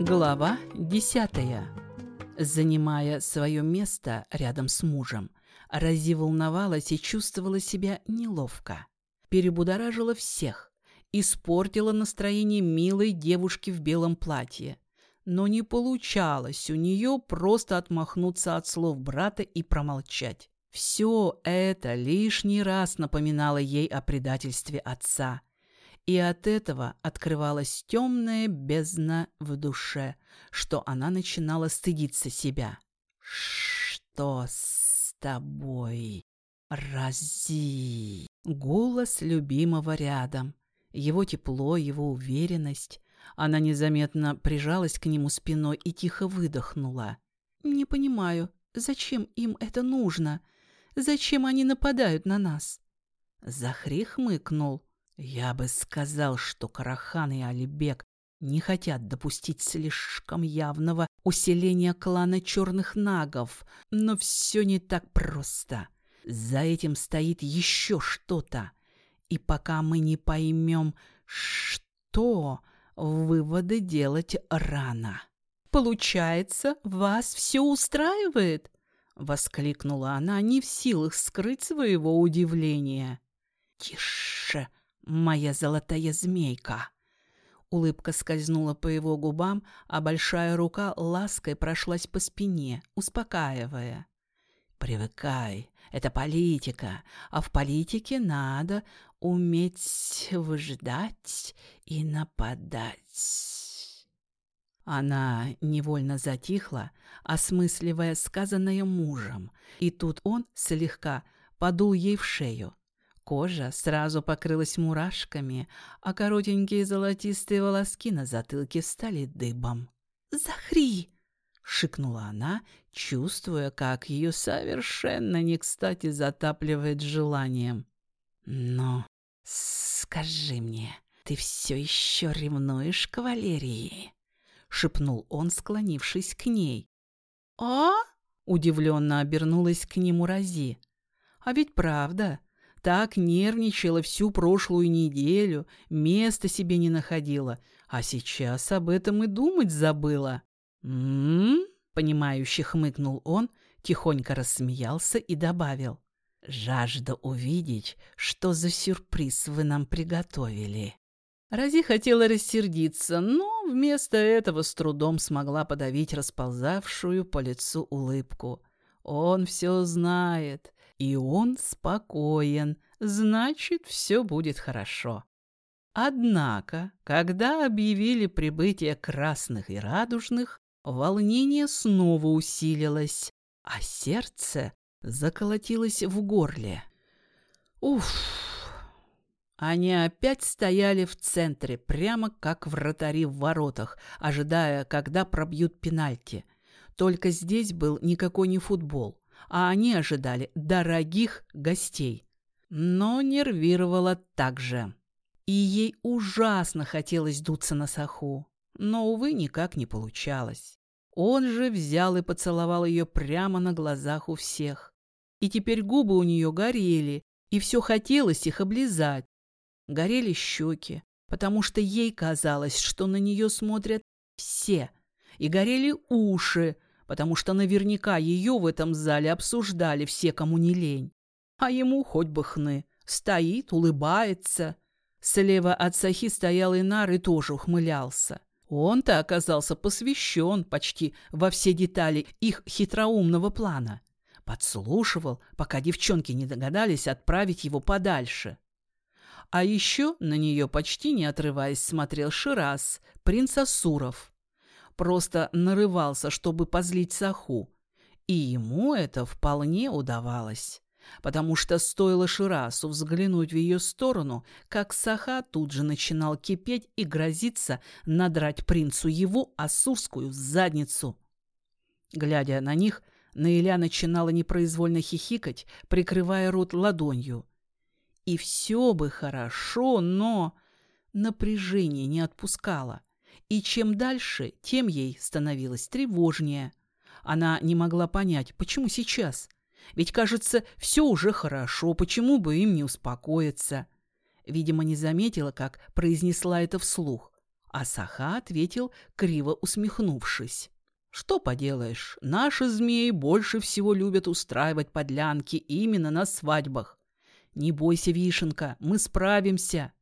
Глава десятая. Занимая свое место рядом с мужем, Рази волновалась и чувствовала себя неловко. Перебудоражила всех, испортила настроение милой девушки в белом платье. Но не получалось у нее просто отмахнуться от слов брата и промолчать. Все это лишний раз напоминало ей о предательстве отца – и от этого открывалась темная бездна в душе, что она начинала стыдиться себя. «Что с тобой, Рази?» Голос любимого рядом, его тепло, его уверенность. Она незаметно прижалась к нему спиной и тихо выдохнула. «Не понимаю, зачем им это нужно? Зачем они нападают на нас?» Захри хмыкнул. Я бы сказал, что Карахан и Алибек не хотят допустить слишком явного усиления клана черных нагов, но все не так просто. За этим стоит еще что-то. И пока мы не поймем, что, выводы делать рано. «Получается, вас все устраивает?» — воскликнула она, не в силах скрыть своего удивления. «Тише!» Моя золотая змейка!» Улыбка скользнула по его губам, а большая рука лаской прошлась по спине, успокаивая. «Привыкай, это политика, а в политике надо уметь выжидать и нападать». Она невольно затихла, осмысливая сказанное мужем, и тут он слегка подул ей в шею, Кожа сразу покрылась мурашками, а коротенькие золотистые волоски на затылке стали дыбом. «Захри!» — шикнула она, чувствуя, как ее совершенно не кстати затапливает желанием. «Но скажи мне, ты все еще ревнуешь к Валерии?» — шепнул он, склонившись к ней. «А?» — удивленно обернулась к нему Рази. «А ведь правда, так нервничала всю прошлую неделю, места себе не находила, а сейчас об этом и думать забыла. «М-м-м», понимающе хмыкнул он, тихонько рассмеялся и добавил. «Жажда увидеть, что за сюрприз вы нам приготовили». Рази хотела рассердиться, но вместо этого с трудом смогла подавить расползавшую по лицу улыбку. Он все знает, и он спокоен, значит, все будет хорошо. Однако, когда объявили прибытие красных и радужных, волнение снова усилилось, а сердце заколотилось в горле. Уф! Они опять стояли в центре, прямо как вратари в воротах, ожидая, когда пробьют пенальти. Только здесь был никакой не футбол а они ожидали дорогих гостей. Но нервировала также. И ей ужасно хотелось дуться на саху, но, увы, никак не получалось. Он же взял и поцеловал ее прямо на глазах у всех. И теперь губы у нее горели, и все хотелось их облизать. Горели щеки, потому что ей казалось, что на нее смотрят все. И горели уши, потому что наверняка ее в этом зале обсуждали все, кому не лень. А ему хоть бы хны. Стоит, улыбается. Слева от Сахи стоял Инар и тоже ухмылялся. Он-то оказался посвящен почти во все детали их хитроумного плана. Подслушивал, пока девчонки не догадались отправить его подальше. А еще на нее почти не отрываясь смотрел Шираз, принц Асуров просто нарывался, чтобы позлить Саху. И ему это вполне удавалось. Потому что стоило Ширасу взглянуть в ее сторону, как Саха тут же начинал кипеть и грозиться надрать принцу его асурскую задницу. Глядя на них, Наиля начинала непроизвольно хихикать, прикрывая рот ладонью. И все бы хорошо, но напряжение не отпускало. И чем дальше, тем ей становилось тревожнее. Она не могла понять, почему сейчас. Ведь, кажется, все уже хорошо, почему бы им не успокоиться? Видимо, не заметила, как произнесла это вслух. А Саха ответил, криво усмехнувшись. Что поделаешь, наши змеи больше всего любят устраивать подлянки именно на свадьбах. Не бойся, Вишенка, мы справимся.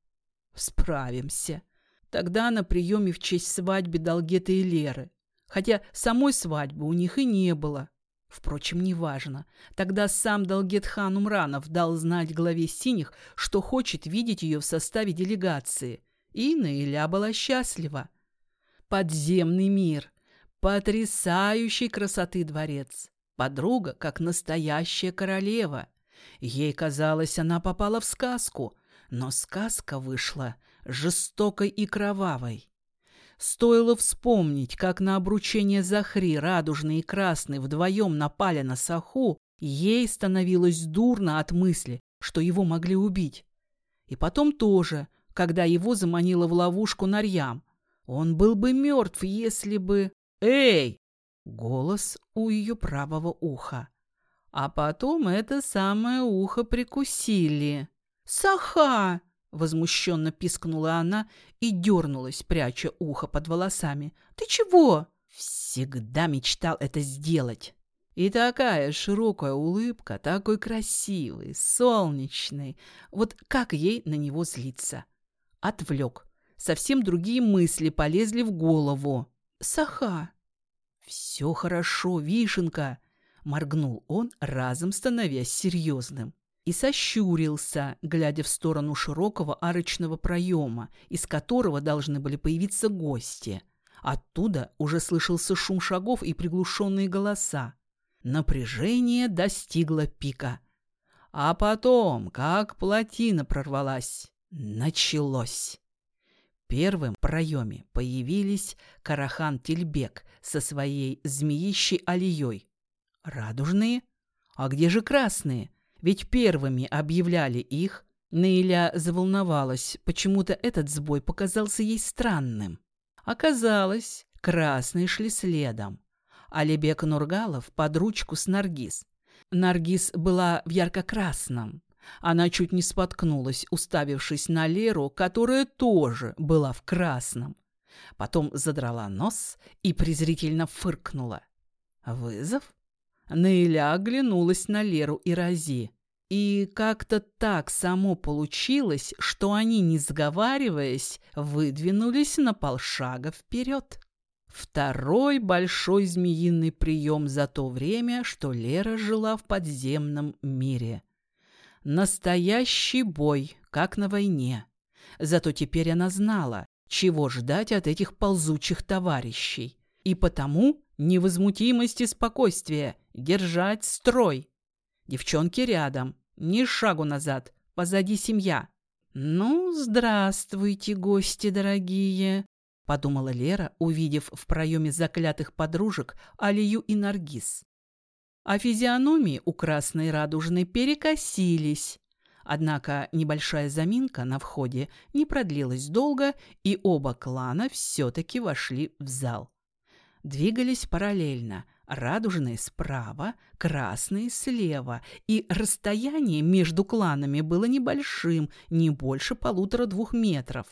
Справимся. Тогда на приеме в честь свадьбы Долгеты и Леры. Хотя самой свадьбы у них и не было. Впрочем, неважно. Тогда сам Долгетхан Умранов дал знать главе синих, что хочет видеть ее в составе делегации. И Наиля была счастлива. Подземный мир. Потрясающей красоты дворец. Подруга, как настоящая королева. Ей казалось, она попала в сказку, но сказка вышла жестокой и кровавой. Стоило вспомнить, как на обручение Захри радужный и красный вдвоем напали на Саху, ей становилось дурно от мысли, что его могли убить. И потом тоже, когда его заманила в ловушку Нарьям. Он был бы мертв, если бы... «Эй!» — голос у ее правого уха. А потом это самое ухо прикусили. «Саха!» Возмущенно пискнула она и дернулась, пряча ухо под волосами. «Ты чего?» Всегда мечтал это сделать. И такая широкая улыбка, такой красивый, солнечный. Вот как ей на него злиться? Отвлек. Совсем другие мысли полезли в голову. «Саха!» «Все хорошо, Вишенка!» Моргнул он, разом становясь серьезным и сощурился, глядя в сторону широкого арочного проема, из которого должны были появиться гости. Оттуда уже слышался шум шагов и приглушенные голоса. Напряжение достигло пика. А потом, как плотина прорвалась, началось. Первым в проеме появились Карахан Тельбек со своей змеищей алией. Радужные? А где же красные? Ведь первыми объявляли их. Наиля заволновалась, почему-то этот сбой показался ей странным. Оказалось, красные шли следом. Алибек Нургалов под ручку с Наргиз. Наргиз была в ярко-красном. Она чуть не споткнулась, уставившись на Леру, которая тоже была в красном. Потом задрала нос и презрительно фыркнула. «Вызов?» Наиля оглянулась на Леру и Рази. И как-то так само получилось, что они, не сговариваясь, выдвинулись на полшага вперед. Второй большой змеиный прием за то время, что Лера жила в подземном мире. Настоящий бой, как на войне. Зато теперь она знала, чего ждать от этих ползучих товарищей. И потому невозмутимость и спокойствие, держать строй. Девчонки рядом, ни шагу назад, позади семья. «Ну, здравствуйте, гости дорогие!» — подумала Лера, увидев в проеме заклятых подружек Алию и Наргиз. А физиономии у красной радужной перекосились. Однако небольшая заминка на входе не продлилась долго, и оба клана все-таки вошли в зал двигались параллельно, радужные справа, красные слева, и расстояние между кланами было небольшим, не больше полутора-двух метров.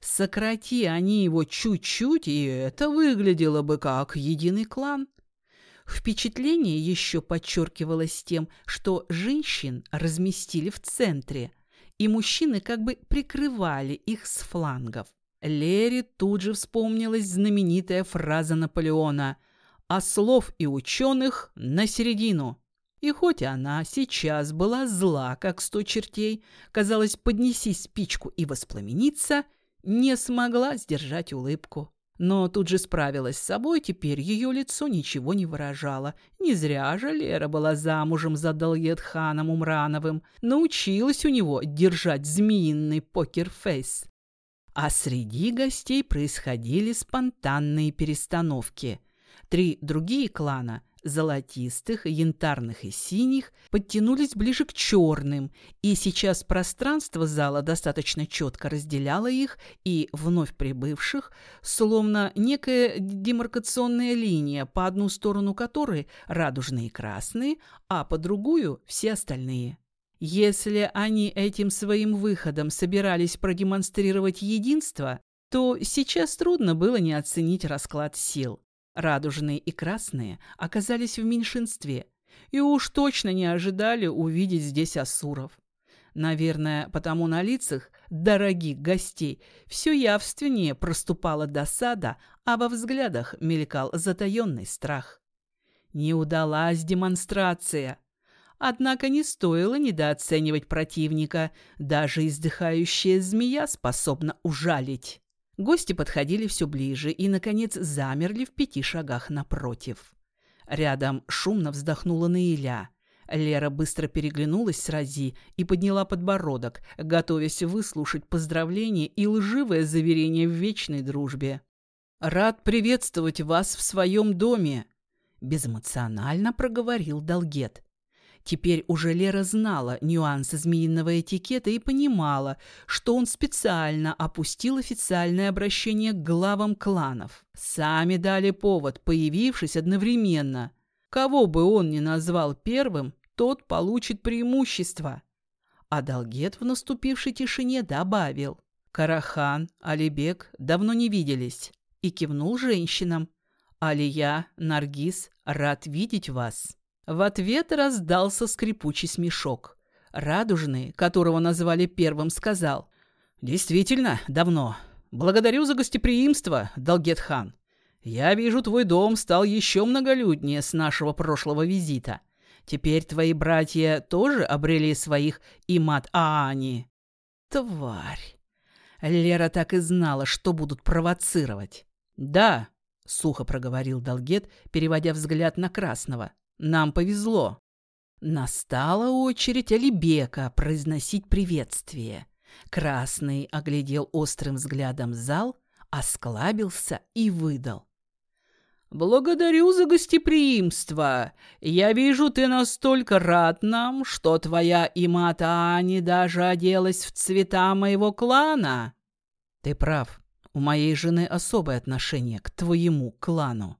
Сократи они его чуть-чуть, и это выглядело бы как единый клан. Впечатление еще подчеркивалось тем, что женщин разместили в центре, и мужчины как бы прикрывали их с флангов. Лере тут же вспомнилась знаменитая фраза Наполеона «А слов и ученых на середину». И хоть она сейчас была зла, как сто чертей, казалось, поднеси спичку и воспламениться, не смогла сдержать улыбку. Но тут же справилась с собой, теперь ее лицо ничего не выражало. Не зря же Лера была замужем за Далгетханом Умрановым. Научилась у него держать змеиный покерфейс. А среди гостей происходили спонтанные перестановки. Три другие клана – золотистых, янтарных и синих – подтянулись ближе к черным, и сейчас пространство зала достаточно четко разделяло их и вновь прибывших, словно некая демаркационная линия, по одну сторону которой радужные и красные, а по другую – все остальные. Если они этим своим выходом собирались продемонстрировать единство, то сейчас трудно было не оценить расклад сил. Радужные и красные оказались в меньшинстве, и уж точно не ожидали увидеть здесь асуров. Наверное, потому на лицах дорогих гостей все явственнее проступала досада, а во взглядах мелькал затаенный страх. Не удалась демонстрация. Однако не стоило недооценивать противника. Даже издыхающая змея способна ужалить. Гости подходили все ближе и, наконец, замерли в пяти шагах напротив. Рядом шумно вздохнула Наиля. Лера быстро переглянулась с Рази и подняла подбородок, готовясь выслушать поздравления и лживое заверение в вечной дружбе. «Рад приветствовать вас в своем доме», – безэмоционально проговорил Долгет. Теперь уже Лера знала нюансы змеиного этикета и понимала, что он специально опустил официальное обращение к главам кланов. Сами дали повод, появившись одновременно. Кого бы он ни назвал первым, тот получит преимущество. А Долгет в наступившей тишине добавил. Карахан, Алибек давно не виделись. И кивнул женщинам. Алия, Наргиз, рад видеть вас. В ответ раздался скрипучий смешок. Радужный, которого назвали первым, сказал. «Действительно, давно. Благодарю за гостеприимство, Далгет-хан. Я вижу, твой дом стал еще многолюднее с нашего прошлого визита. Теперь твои братья тоже обрели своих имат-аани». «Тварь!» Лера так и знала, что будут провоцировать. «Да», — сухо проговорил Далгет, переводя взгляд на Красного. Нам повезло. Настала очередь Алибека произносить приветствие. Красный оглядел острым взглядом зал, осклабился и выдал. «Благодарю за гостеприимство. Я вижу, ты настолько рад нам, что твоя Имата Ани даже оделась в цвета моего клана». «Ты прав. У моей жены особое отношение к твоему клану».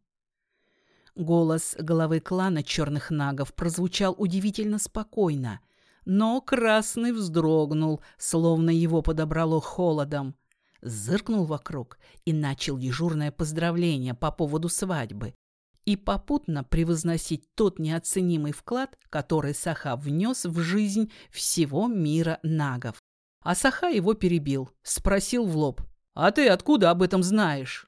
Голос главы клана черных нагов прозвучал удивительно спокойно, но Красный вздрогнул, словно его подобрало холодом. Зыркнул вокруг и начал дежурное поздравление по поводу свадьбы и попутно превозносить тот неоценимый вклад, который Саха внес в жизнь всего мира нагов. А Саха его перебил, спросил в лоб. «А ты откуда об этом знаешь?»